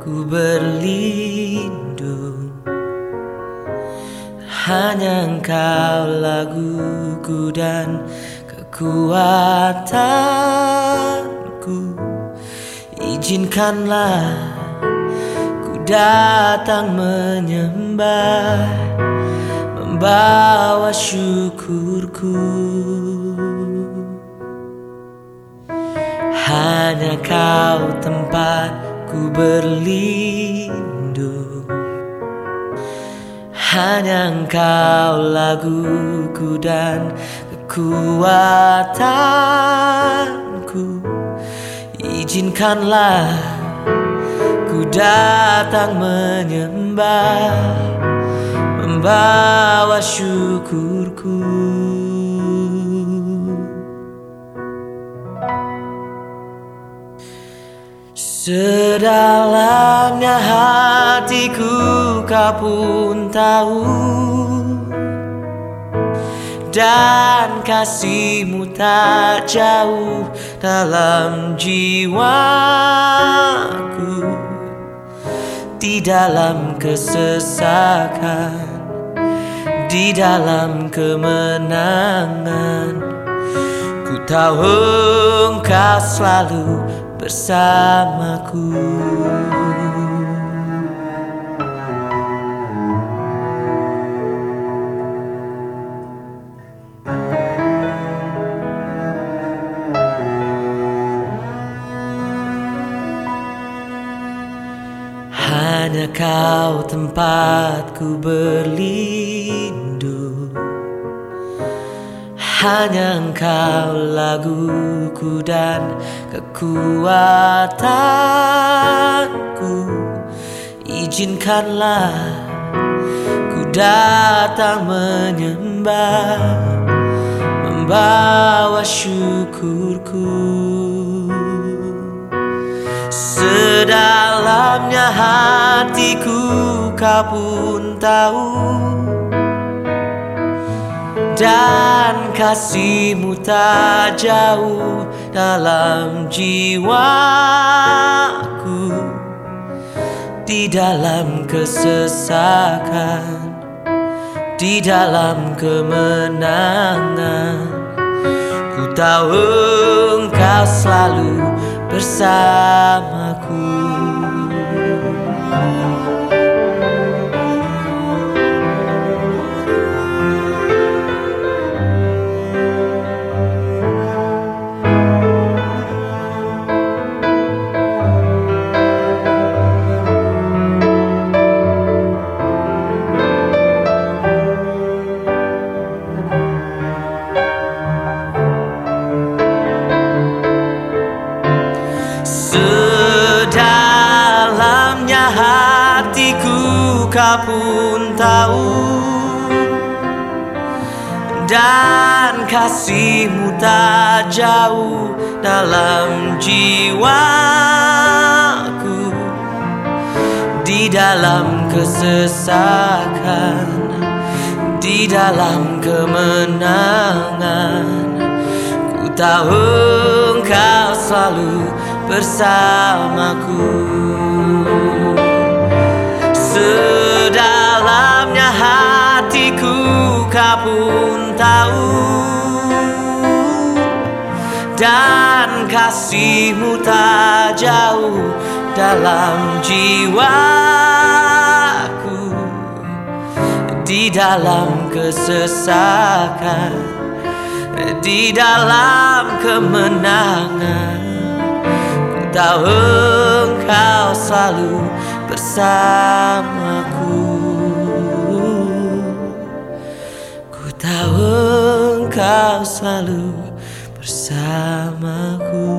Tempat ku berlindung. Hanya engkau laguku dan kekuatanku. Izinkanlah ku datang menyembah Membawa syukurku. Hanya kau tempatku berlindung. Hanya engkau laguku dan kekuatanku. Izinkanlah ku datang menyembah Membawa syukurku Sedalamnya hatiku kau pun tahu. Dan kasihmu tak jauh dalam jiwaku. Di dalam kesesakan Di dalam kemenangan tahu engkau selalu bersamaku. Hanya kau tempatku berlindung hanya engkau laguku dan kekuatanku. Izinkanlah ku datang menyembah Membawa syukurku. Sedalamnya hatiku kau pun tahu dan kasihmu tak jauh dalam jiwaku. Di dalam kesesakan Di dalam kemenangan Ku tahu engkau selalu bersamaku kau pun tahu Dan kasihmu tak jauh dalam jiwaku Di dalam kesesakan Di dalam kemenangan Ku tahu engkau selalu bersamaku Sedalamnya hatiku kau pun tahu. Dan kasihmu tak jauh dalam jiwaku. Di dalam kesesakan Di dalam kemenangan tahu engkau selalu bersamaku. Ku tahu engkau selalu bersamaku